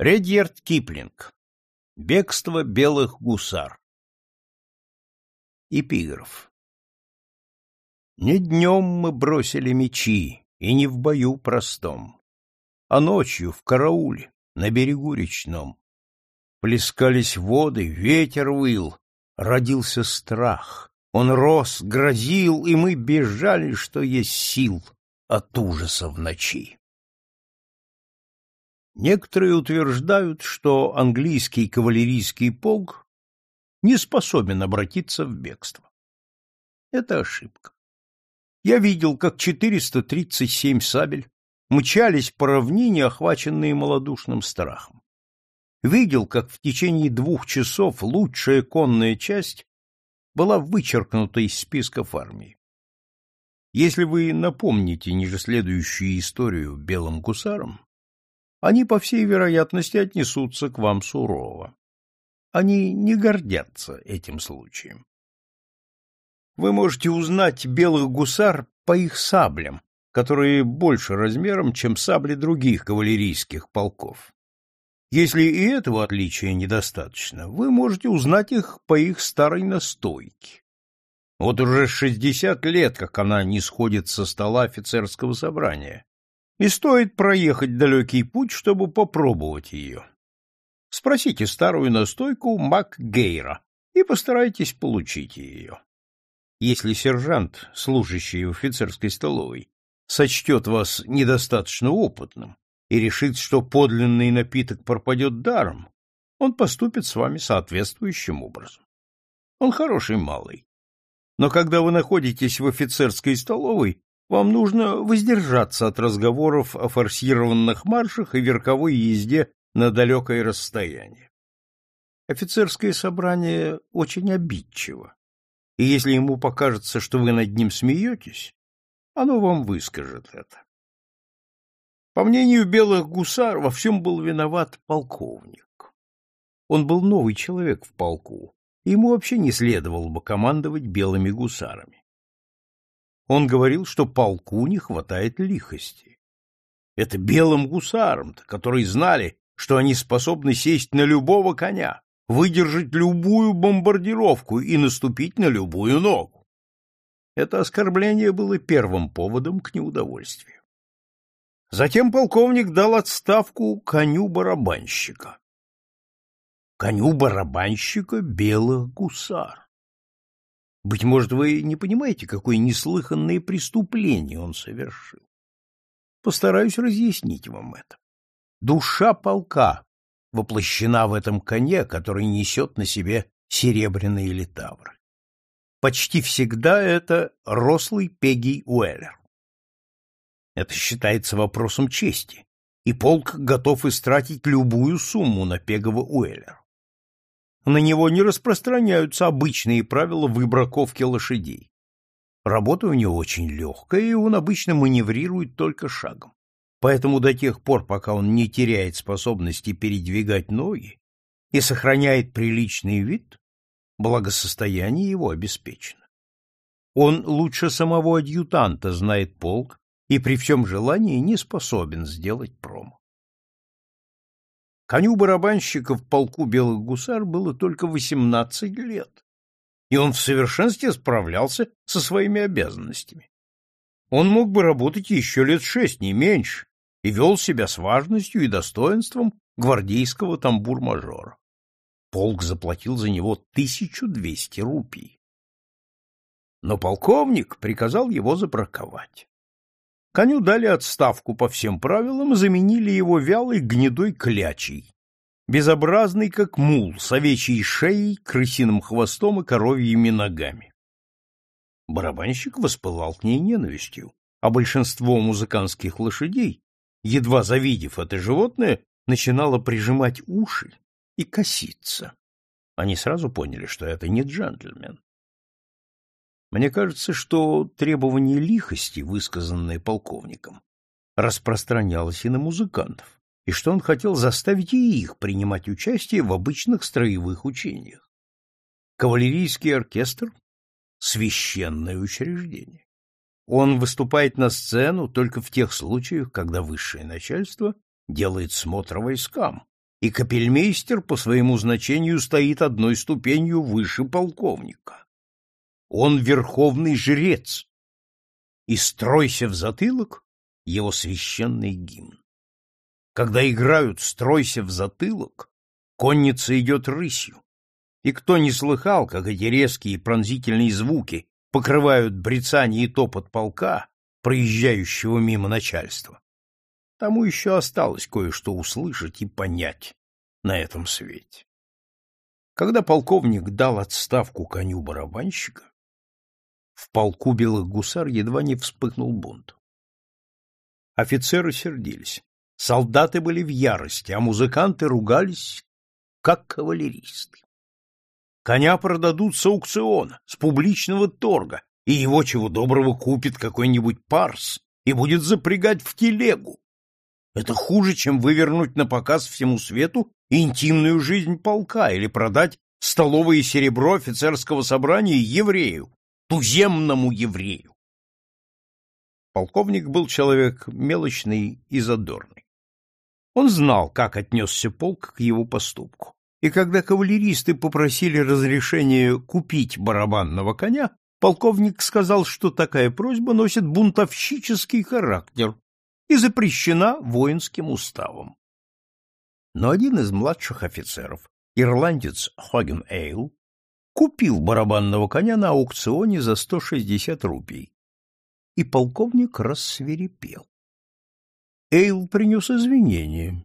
Редьярд Киплинг. Бегство белых гусар. Эпиграф. Не днем мы бросили мечи, и не в бою простом, а ночью в карауле на берегу речном. Плескались воды, ветер выл, родился страх. Он рос, грозил, и мы бежали, что есть сил от ужаса в ночи. Некоторые утверждают, что английский кавалерийский полк не способен обратиться в бегство. Это ошибка. Я видел, как 437 сабель мчались по равнине, охваченные малодушным страхом. Видел, как в течение двух часов лучшая конная часть была вычеркнута из списков армии. Если вы напомните ниже следующую историю белым гусарам, они, по всей вероятности, отнесутся к вам сурово. Они не гордятся этим случаем. Вы можете узнать белых гусар по их саблям, которые больше размером, чем сабли других кавалерийских полков. Если и этого отличия недостаточно, вы можете узнать их по их старой настойке. Вот уже шестьдесят лет, как она не сходит со стола офицерского собрания, и стоит проехать далекий путь, чтобы попробовать ее. Спросите старую настойку МакГейра и постарайтесь получить ее. Если сержант, служащий в офицерской столовой, сочтет вас недостаточно опытным и решит, что подлинный напиток пропадет даром, он поступит с вами соответствующим образом. Он хороший малый. Но когда вы находитесь в офицерской столовой, вам нужно воздержаться от разговоров о форсированных маршах и верховой езде на далекое расстояние. Офицерское собрание очень обидчиво, и если ему покажется, что вы над ним смеетесь, оно вам выскажет это. По мнению белых гусар, во всем был виноват полковник. Он был новый человек в полку, и ему вообще не следовало бы командовать белыми гусарами. Он говорил, что полку не хватает лихости. Это белым гусарам-то, которые знали, что они способны сесть на любого коня, выдержать любую бомбардировку и наступить на любую ногу. Это оскорбление было первым поводом к неудовольствию. Затем полковник дал отставку коню-барабанщика. Коню-барабанщика белых гусар. Быть может, вы не понимаете, какое неслыханное преступление он совершил. Постараюсь разъяснить вам это. Душа полка воплощена в этом коне, который несет на себе серебряные литавры. Почти всегда это рослый Пегий Уэллер. Это считается вопросом чести, и полк готов истратить любую сумму на Пегова Уэллера на него не распространяются обычные правила выбраковки лошадей. Работа у него очень легкая, и он обычно маневрирует только шагом. Поэтому до тех пор, пока он не теряет способности передвигать ноги и сохраняет приличный вид, благосостояние его обеспечено. Он лучше самого адъютанта знает полк и при всем желании не способен сделать промах. Коню барабанщика в полку белых гусар было только восемнадцать лет, и он в совершенстве справлялся со своими обязанностями. Он мог бы работать еще лет шесть, не меньше, и вел себя с важностью и достоинством гвардейского тамбур-мажора. Полк заплатил за него тысячу двести рупий. Но полковник приказал его забраковать. Коню дали отставку по всем правилам и заменили его вялой гнедой клячей, безобразный как мул, с овечьей шеей, крысиным хвостом и коровьими ногами. Барабанщик воспылал к ней ненавистью, а большинство музыкантских лошадей, едва завидев это животное, начинало прижимать уши и коситься. Они сразу поняли, что это не джентльмен. Мне кажется, что требование лихости, высказанное полковником, распространялось и на музыкантов, и что он хотел заставить и их принимать участие в обычных строевых учениях. Кавалерийский оркестр — священное учреждение. Он выступает на сцену только в тех случаях, когда высшее начальство делает смотр войскам, и капельмейстер по своему значению стоит одной ступенью выше полковника. Он верховный жрец, и «Стройся в затылок» — его священный гимн. Когда играют «Стройся в затылок», конница идет рысью. И кто не слыхал, как эти резкие пронзительные звуки покрывают брецание и топот полка, проезжающего мимо начальства, тому еще осталось кое-что услышать и понять на этом свете. Когда полковник дал отставку коню барабанщика, в полку белых гусар едва не вспыхнул бунт. Офицеры сердились, солдаты были в ярости, а музыканты ругались, как кавалеристы. Коня продадут с аукциона, с публичного торга, и его чего доброго купит какой-нибудь парс и будет запрягать в телегу. Это хуже, чем вывернуть на показ всему свету интимную жизнь полка или продать столовое серебро офицерского собрания еврею, туземному еврею. Полковник был человек мелочный и задорный. Он знал, как отнесся полк к его поступку. И когда кавалеристы попросили разрешения купить барабанного коня, полковник сказал, что такая просьба носит бунтовщический характер и запрещена воинским уставом. Но один из младших офицеров, ирландец Хоген Эйл, купил барабанного коня на аукционе за 160 рупий. И полковник рассверепел. Эйл принес извинения.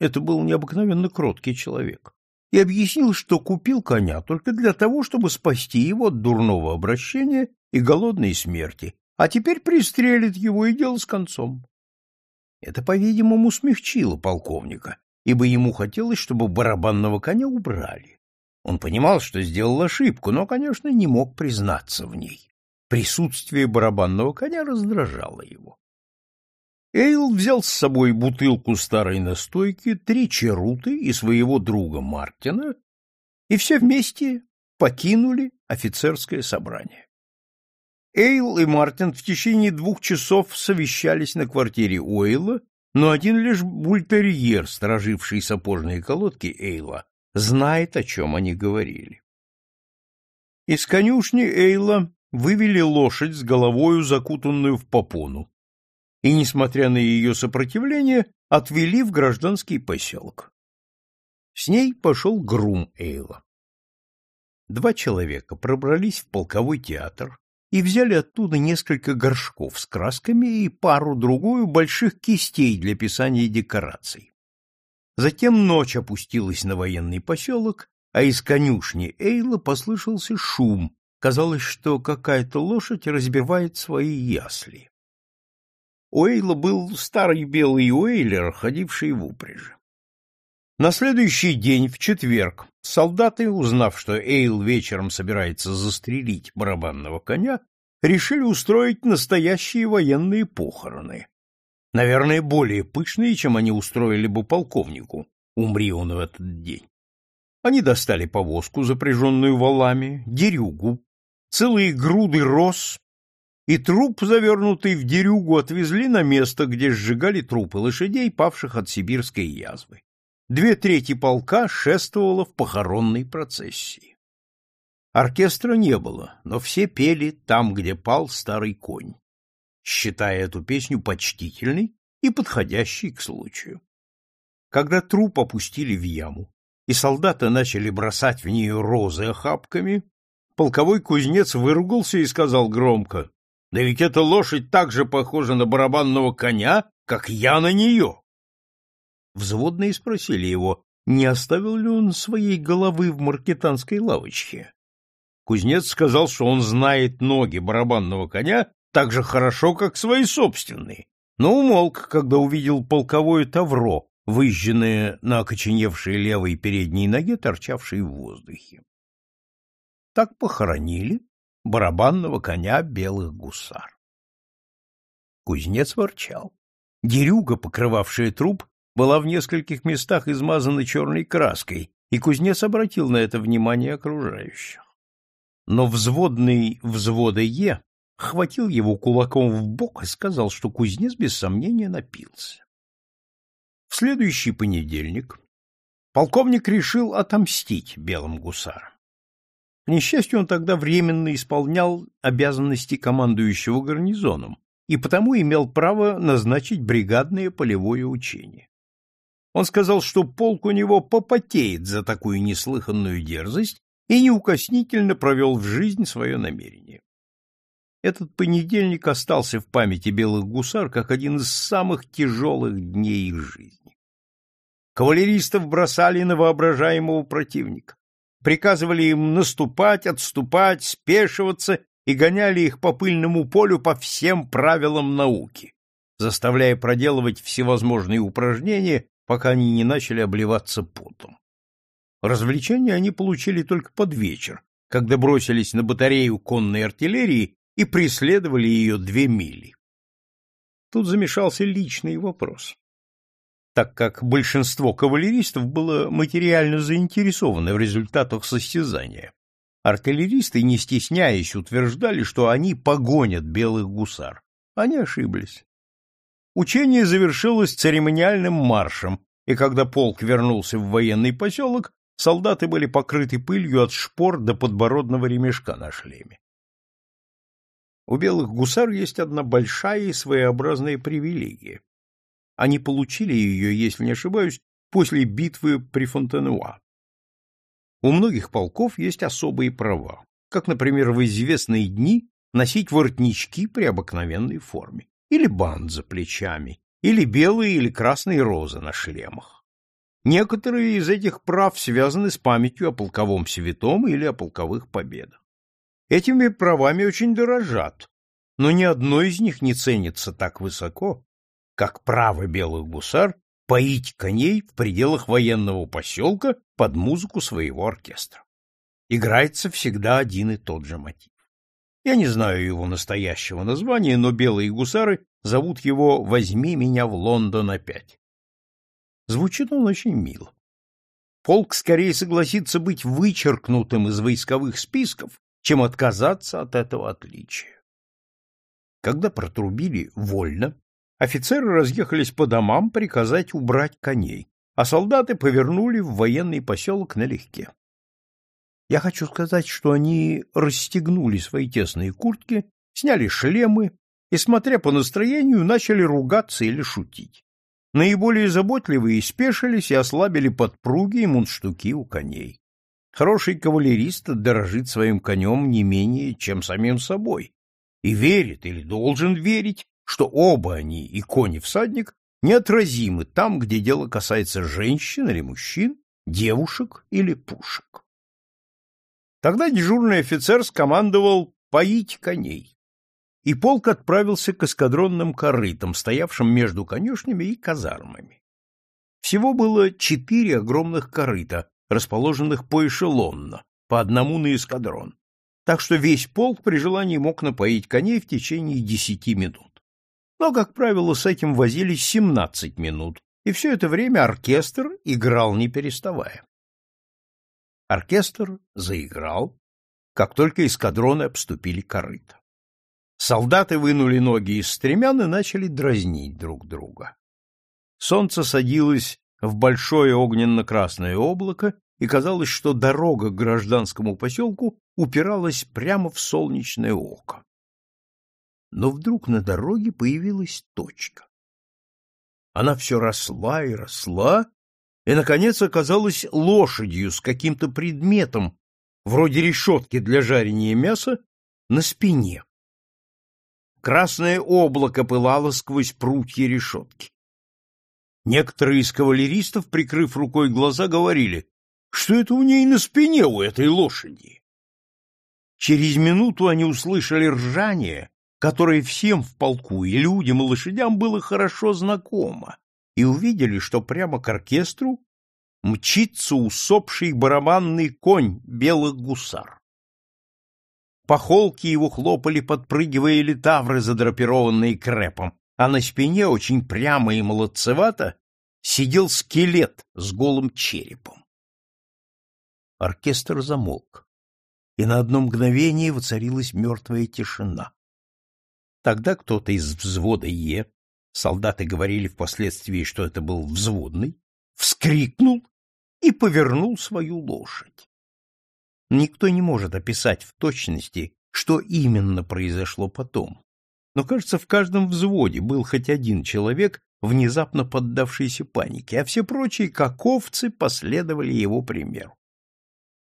Это был необыкновенно кроткий человек. И объяснил, что купил коня только для того, чтобы спасти его от дурного обращения и голодной смерти, а теперь пристрелит его и дело с концом. Это, по-видимому, смягчило полковника, ибо ему хотелось, чтобы барабанного коня убрали. Он понимал, что сделал ошибку, но, конечно, не мог признаться в ней. Присутствие барабанного коня раздражало его. Эйл взял с собой бутылку старой настойки, три черуты и своего друга Мартина, и все вместе покинули офицерское собрание. Эйл и Мартин в течение двух часов совещались на квартире Уэйла, но один лишь бультерьер, стороживший сапожные колодки Эйла, знает, о чем они говорили. Из конюшни Эйла вывели лошадь с головою, закутанную в попону, и, несмотря на ее сопротивление, отвели в гражданский поселок. С ней пошел грум Эйла. Два человека пробрались в полковой театр и взяли оттуда несколько горшков с красками и пару-другую больших кистей для писания декораций. Затем ночь опустилась на военный поселок, а из конюшни Эйла послышался шум. Казалось, что какая-то лошадь разбивает свои ясли. У Эйла был старый белый уэйлер, ходивший в упряжи. На следующий день, в четверг, солдаты, узнав, что Эйл вечером собирается застрелить барабанного коня, решили устроить настоящие военные похороны наверное, более пышные, чем они устроили бы полковнику, умри он в этот день. Они достали повозку, запряженную валами, дерюгу, целые груды роз, и труп, завернутый в дерюгу, отвезли на место, где сжигали трупы лошадей, павших от сибирской язвы. Две трети полка шествовало в похоронной процессии. Оркестра не было, но все пели там, где пал старый конь считая эту песню почтительной и подходящей к случаю. Когда труп опустили в яму, и солдаты начали бросать в нее розы охапками, полковой кузнец выругался и сказал громко, «Да ведь эта лошадь так же похожа на барабанного коня, как я на нее!» Взводные спросили его, не оставил ли он своей головы в маркетанской лавочке. Кузнец сказал, что он знает ноги барабанного коня так же хорошо, как свои собственные, но умолк, когда увидел полковое тавро, выжженное на окоченевшей левой передней ноге, торчавшей в воздухе. Так похоронили барабанного коня белых гусар. Кузнец ворчал. Дерюга, покрывавшая труп, была в нескольких местах измазана черной краской, и кузнец обратил на это внимание окружающих. Но взводный взвода Е хватил его кулаком в бок и сказал, что кузнец без сомнения напился. В следующий понедельник полковник решил отомстить белым гусарам. К несчастью, он тогда временно исполнял обязанности командующего гарнизоном и потому имел право назначить бригадное полевое учение. Он сказал, что полк у него попотеет за такую неслыханную дерзость и неукоснительно провел в жизнь свое намерение. Этот понедельник остался в памяти белых гусар как один из самых тяжелых дней их жизни. Кавалеристов бросали на воображаемого противника, приказывали им наступать, отступать, спешиваться и гоняли их по пыльному полю по всем правилам науки, заставляя проделывать всевозможные упражнения, пока они не начали обливаться потом. Развлечения они получили только под вечер, когда бросились на батарею конной артиллерии и преследовали ее две мили. Тут замешался личный вопрос. Так как большинство кавалеристов было материально заинтересовано в результатах состязания, артиллеристы, не стесняясь, утверждали, что они погонят белых гусар. Они ошиблись. Учение завершилось церемониальным маршем, и когда полк вернулся в военный поселок, солдаты были покрыты пылью от шпор до подбородного ремешка на шлеме. У белых гусар есть одна большая и своеобразная привилегия. Они получили ее, если не ошибаюсь, после битвы при Фонтенуа. У многих полков есть особые права, как, например, в известные дни носить воротнички при обыкновенной форме, или бант за плечами, или белые или красные розы на шлемах. Некоторые из этих прав связаны с памятью о полковом святом или о полковых победах. Этими правами очень дорожат, но ни одно из них не ценится так высоко, как право белых гусар поить коней в пределах военного поселка под музыку своего оркестра. Играется всегда один и тот же мотив. Я не знаю его настоящего названия, но белые гусары зовут его «Возьми меня в Лондон опять». Звучит он очень мило. Полк скорее согласится быть вычеркнутым из войсковых списков, чем отказаться от этого отличия. Когда протрубили «вольно», офицеры разъехались по домам приказать убрать коней, а солдаты повернули в военный поселок налегке. Я хочу сказать, что они расстегнули свои тесные куртки, сняли шлемы и, смотря по настроению, начали ругаться или шутить. Наиболее заботливые спешились и ослабили подпруги и мундштуки у коней. Хороший кавалерист дорожит своим конем не менее, чем самим собой, и верит или должен верить, что оба они, и конь и всадник, неотразимы там, где дело касается женщин или мужчин, девушек или пушек. Тогда дежурный офицер скомандовал поить коней, и полк отправился к эскадронным корытам, стоявшим между конюшнями и казармами. Всего было четыре огромных корыта, расположенных поэшелонно, по одному на эскадрон, так что весь полк при желании мог напоить коней в течение десяти минут. Но, как правило, с этим возились семнадцать минут, и все это время оркестр играл не переставая. Оркестр заиграл, как только эскадроны обступили корыто. Солдаты вынули ноги из стремян и начали дразнить друг друга. Солнце садилось в большое огненно-красное облако, и казалось, что дорога к гражданскому поселку упиралась прямо в солнечное око. Но вдруг на дороге появилась точка. Она все росла и росла, и, наконец, оказалась лошадью с каким-то предметом, вроде решетки для жарения мяса, на спине. Красное облако пылало сквозь прутья решетки. Некоторые из кавалеристов, прикрыв рукой глаза, говорили, что это у ней на спине у этой лошади. Через минуту они услышали ржание, которое всем в полку, и людям, и лошадям было хорошо знакомо, и увидели, что прямо к оркестру мчится усопший барабанный конь белых гусар. По холке его хлопали, подпрыгивая литавры, задрапированные крепом, а на спине очень прямо и молодцевато сидел скелет с голым черепом. Оркестр замолк, и на одно мгновение воцарилась мертвая тишина. Тогда кто-то из взвода Е, солдаты говорили впоследствии, что это был взводный, вскрикнул и повернул свою лошадь. Никто не может описать в точности, что именно произошло потом. Но, кажется, в каждом взводе был хоть один человек, внезапно поддавшийся панике, а все прочие, как овцы, последовали его примеру.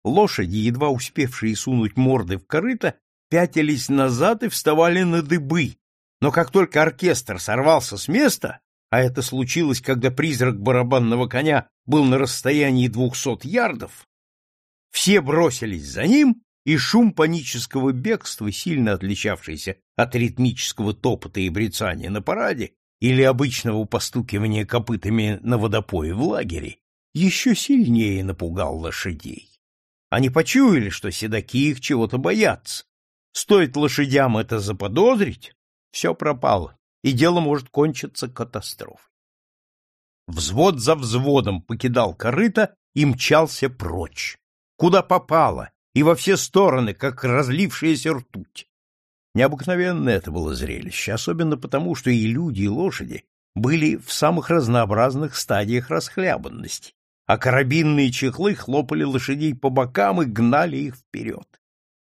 Лошади, едва успевшие сунуть морды в корыто, пятились назад и вставали на дыбы, но как только оркестр сорвался с места, а это случилось, когда призрак барабанного коня был на расстоянии двухсот ярдов, все бросились за ним, и шум панического бегства, сильно отличавшийся от ритмического топота и брецания на параде или обычного постукивания копытами на водопое в лагере, еще сильнее напугал лошадей. Они почуяли, что седаки их чего-то боятся. Стоит лошадям это заподозрить, все пропало, и дело может кончиться катастрофой. Взвод за взводом покидал корыто и мчался прочь, куда попало, и во все стороны, как разлившаяся ртуть. Необыкновенное это было зрелище, особенно потому, что и люди, и лошади были в самых разнообразных стадиях расхлябанности, а карабинные чехлы хлопали лошадей по бокам и гнали их вперед.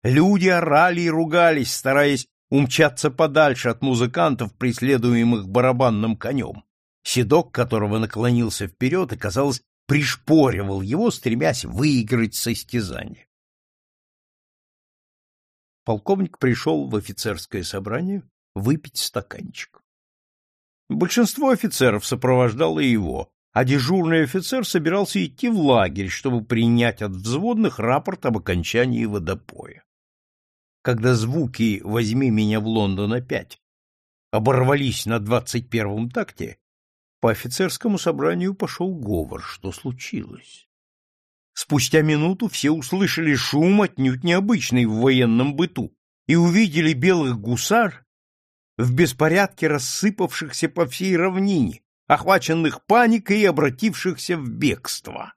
Люди орали и ругались, стараясь умчаться подальше от музыкантов, преследуемых барабанным конем, седок которого наклонился вперед и, казалось, пришпоривал его, стремясь выиграть состязание. Полковник пришел в офицерское собрание выпить стаканчик. Большинство офицеров сопровождало его, а дежурный офицер собирался идти в лагерь, чтобы принять от взводных рапорт об окончании водопоя. Когда звуки «Возьми меня в Лондон опять» оборвались на двадцать первом такте, по офицерскому собранию пошел говор, что случилось. Спустя минуту все услышали шум, отнюдь необычный в военном быту, и увидели белых гусар в беспорядке рассыпавшихся по всей равнине, охваченных паникой и обратившихся в бегство.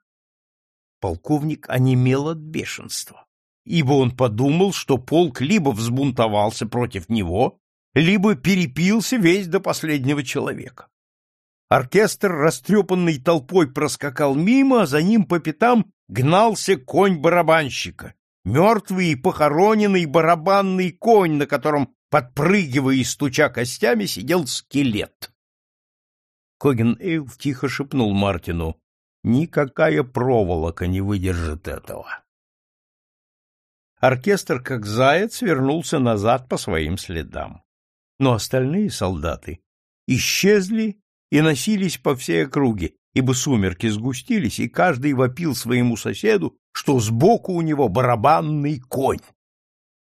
Полковник онемел от бешенства, ибо он подумал, что полк либо взбунтовался против него, либо перепился весь до последнего человека. Оркестр, растрепанный толпой, проскакал мимо, а за ним по пятам гнался конь барабанщика, мертвый и похороненный барабанный конь, на котором, подпрыгивая и стуча костями, сидел скелет. Коген Эйв тихо шепнул Мартину, «Никакая проволока не выдержит этого». Оркестр, как заяц, вернулся назад по своим следам. Но остальные солдаты исчезли и носились по всей округе, ибо сумерки сгустились, и каждый вопил своему соседу, что сбоку у него барабанный конь.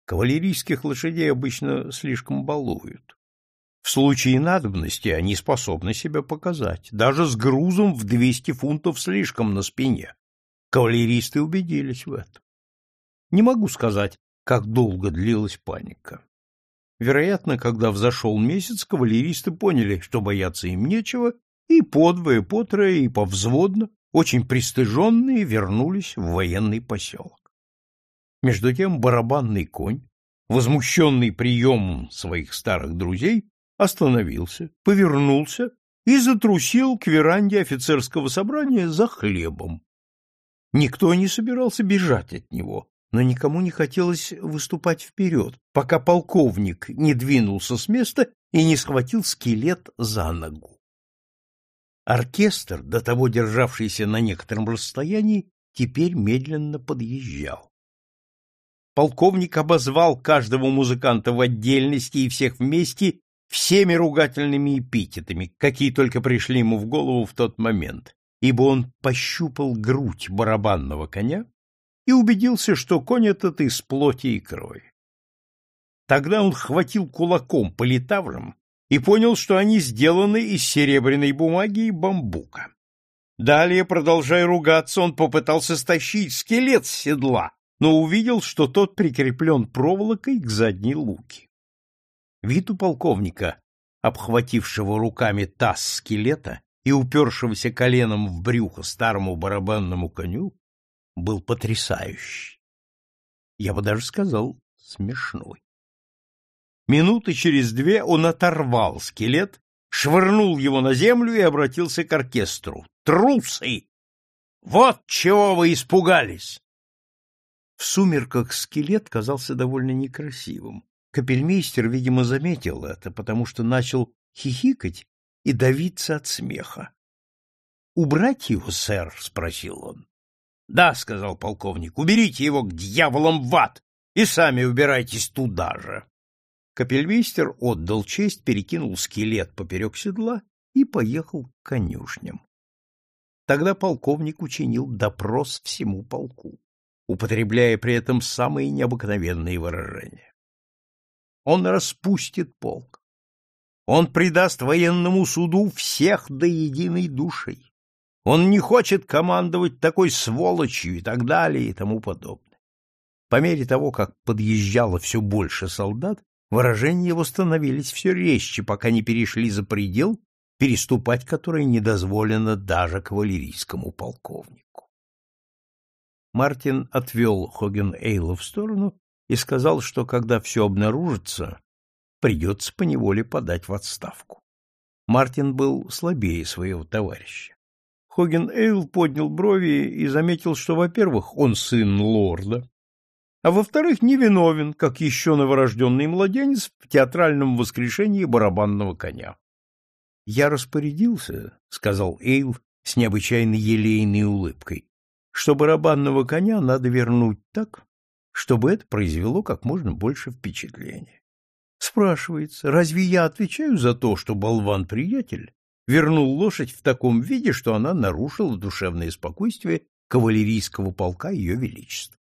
Кавалерийских лошадей обычно слишком балуют. В случае надобности они способны себя показать, даже с грузом в 200 фунтов слишком на спине. Кавалеристы убедились в этом. Не могу сказать, как долго длилась паника. Вероятно, когда взошел месяц, кавалеристы поняли, что бояться им нечего, и подвое, потрое и повзводно, очень пристыженные, вернулись в военный поселок. Между тем барабанный конь, возмущенный приемом своих старых друзей, остановился, повернулся и затрусил к веранде офицерского собрания за хлебом. Никто не собирался бежать от него, но никому не хотелось выступать вперед, пока полковник не двинулся с места и не схватил скелет за ногу. Оркестр, до того державшийся на некотором расстоянии, теперь медленно подъезжал. Полковник обозвал каждого музыканта в отдельности и всех вместе всеми ругательными эпитетами, какие только пришли ему в голову в тот момент, ибо он пощупал грудь барабанного коня и убедился, что конь этот из плоти и крови. Тогда он хватил кулаком по литаврам и понял, что они сделаны из серебряной бумаги и бамбука. Далее, продолжая ругаться, он попытался стащить скелет с седла, но увидел, что тот прикреплен проволокой к задней луке. Вид у полковника, обхватившего руками таз скелета и упершегося коленом в брюхо старому барабанному коню, был потрясающий. Я бы даже сказал, смешной. Минуты через две он оторвал скелет, швырнул его на землю и обратился к оркестру. «Трусы!» Вот чего вы испугались! В сумерках скелет казался довольно некрасивым. Капельмейстер, видимо, заметил это, потому что начал хихикать и давиться от смеха. — Убрать его, сэр? — спросил он. — Да, — сказал полковник, — уберите его к дьяволам в ад и сами убирайтесь туда же. Капельмейстер отдал честь, перекинул скелет поперек седла и поехал к конюшням. Тогда полковник учинил допрос всему полку, употребляя при этом самые необыкновенные выражения. Он распустит полк. Он предаст военному суду всех до единой души. Он не хочет командовать такой сволочью и так далее и тому подобное. По мере того, как подъезжало все больше солдат, выражения его становились все резче, пока не перешли за предел, переступать который не дозволено даже кавалерийскому полковнику. Мартин отвел Хоген-Эйла в сторону и сказал, что когда все обнаружится, придется поневоле подать в отставку. Мартин был слабее своего товарища. Хоген Эйл поднял брови и заметил, что, во-первых, он сын лорда, а во-вторых, невиновен, как еще новорожденный младенец в театральном воскрешении барабанного коня. — Я распорядился, — сказал Эйл с необычайно елейной улыбкой, — что барабанного коня надо вернуть так, чтобы это произвело как можно больше впечатления. Спрашивается, разве я отвечаю за то, что болван-приятель вернул лошадь в таком виде, что она нарушила душевное спокойствие кавалерийского полка Ее Величества.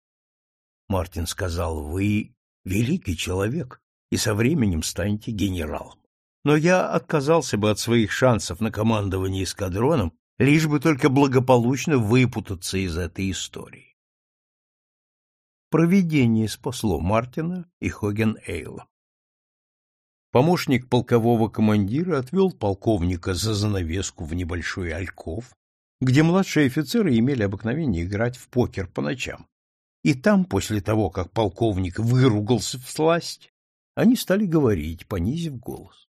Мартин сказал, вы великий человек и со временем станете генералом. Но я отказался бы от своих шансов на командование эскадроном, лишь бы только благополучно выпутаться из этой истории. Провидение спасло Мартина и Хоген Эйла. Помощник полкового командира отвел полковника за занавеску в небольшой альков, где младшие офицеры имели обыкновение играть в покер по ночам. И там, после того, как полковник выругался в сласть, они стали говорить, понизив голос.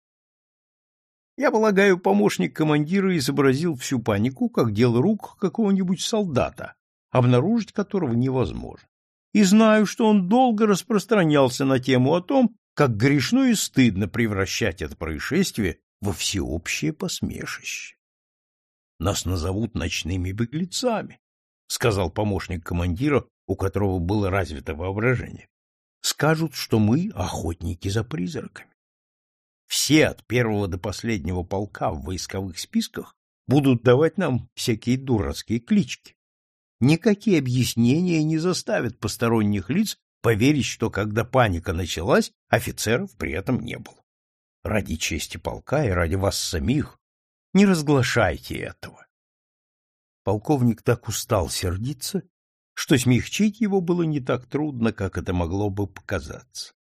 Я полагаю, помощник командира изобразил всю панику, как дело рук какого-нибудь солдата, обнаружить которого невозможно. И знаю, что он долго распространялся на тему о том, как грешно и стыдно превращать это происшествие во всеобщее посмешище. Нас назовут ночными беглецами, сказал помощник командира, у которого было развито воображение. Скажут, что мы охотники за призраками. Все от первого до последнего полка в войсковых списках будут давать нам всякие дурацкие клички. Никакие объяснения не заставят посторонних лиц поверить, что когда паника началась, офицеров при этом не было. Ради чести полка и ради вас самих не разглашайте этого. Полковник так устал сердиться, что смягчить его было не так трудно, как это могло бы показаться.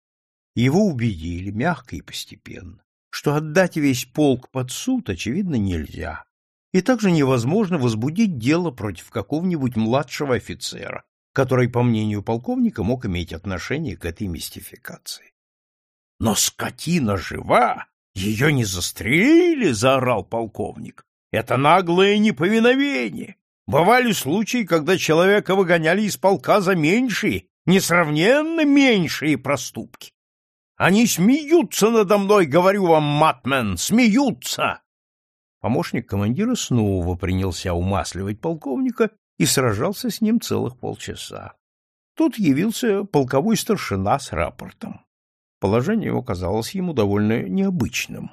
Его убедили, мягко и постепенно, что отдать весь полк под суд, очевидно, нельзя, и также невозможно возбудить дело против какого-нибудь младшего офицера, который, по мнению полковника, мог иметь отношение к этой мистификации. — Но скотина жива! Ее не застрелили! — заорал полковник. — Это наглое неповиновение! Бывали случаи, когда человека выгоняли из полка за меньшие, несравненно меньшие проступки. Они смеются надо мной, говорю вам, Матмен, смеются! Помощник командира снова принялся умасливать полковника и сражался с ним целых полчаса. Тут явился полковой старшина с рапортом. Положение его казалось ему довольно необычным,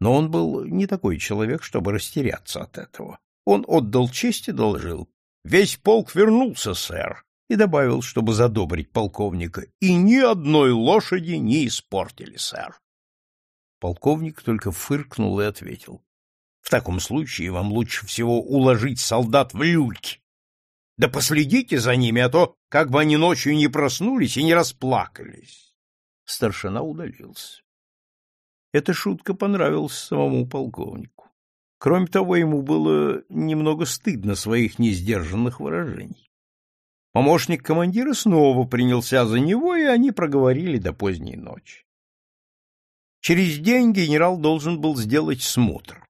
но он был не такой человек, чтобы растеряться от этого. Он отдал честь и доложил. «Весь полк вернулся, сэр», и добавил, чтобы задобрить полковника, «и ни одной лошади не испортили, сэр». Полковник только фыркнул и ответил. «В таком случае вам лучше всего уложить солдат в люльки. Да последите за ними, а то как бы они ночью не проснулись и не расплакались. Старшина удалился. Эта шутка понравилась самому полковнику. Кроме того, ему было немного стыдно своих несдержанных выражений. Помощник командира снова принялся за него, и они проговорили до поздней ночи. Через день генерал должен был сделать смотр,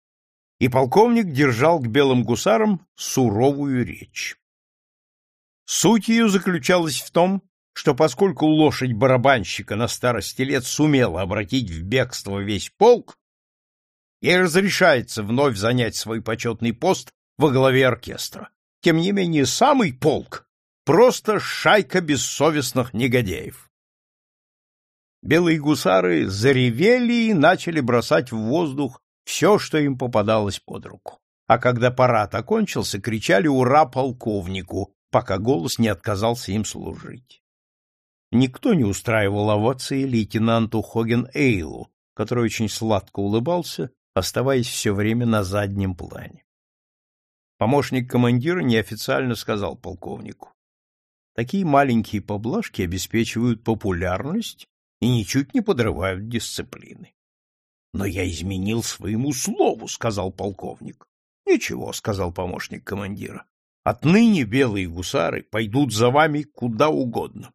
и полковник держал к белым гусарам суровую речь. Суть ее заключалась в том, что поскольку лошадь барабанщика на старости лет сумела обратить в бегство весь полк, ей разрешается вновь занять свой почетный пост во главе оркестра. Тем не менее, самый полк — просто шайка бессовестных негодяев. Белые гусары заревели и начали бросать в воздух все, что им попадалось под руку. А когда парад окончился, кричали «Ура полковнику!», пока голос не отказался им служить. Никто не устраивал овации лейтенанту Хоген Эйлу, который очень сладко улыбался, оставаясь все время на заднем плане. Помощник командира неофициально сказал полковнику. Такие маленькие поблажки обеспечивают популярность и ничуть не подрывают дисциплины. Но я изменил своему слову, сказал полковник. Ничего, сказал помощник командира. Отныне белые гусары пойдут за вами куда угодно.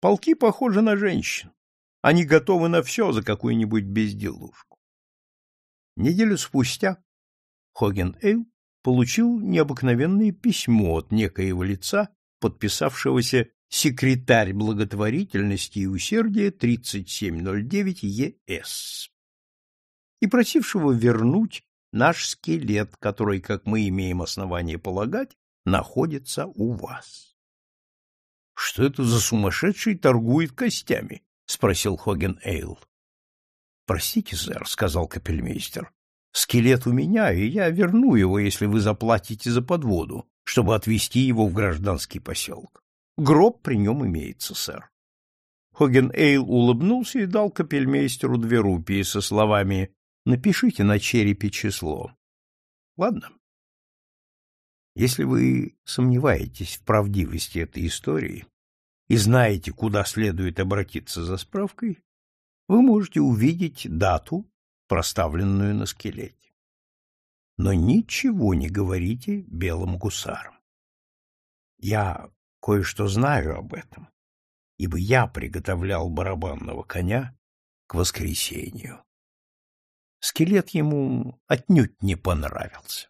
Полки похожи на женщин. Они готовы на все за какую-нибудь безделушку. Неделю спустя Хоген Эйл получил необыкновенное письмо от некоего лица, подписавшегося секретарь благотворительности и усердия 3709 ЕС и просившего вернуть наш скелет, который, как мы имеем основание полагать, находится у вас. — Что это за сумасшедший торгует костями? — спросил Хоген Эйл. — Простите, сэр, — сказал капельмейстер. — Скелет у меня, и я верну его, если вы заплатите за подводу, чтобы отвезти его в гражданский поселок. Гроб при нем имеется, сэр. Хоген Эйл улыбнулся и дал капельмейстеру две рупии со словами Напишите на черепе число. Ладно. Если вы сомневаетесь в правдивости этой истории и знаете, куда следует обратиться за справкой, вы можете увидеть дату, проставленную на скелете. Но ничего не говорите белым гусарам. Я кое-что знаю об этом, ибо я приготовлял барабанного коня к воскресенью. Скелет ему отнюдь не понравился.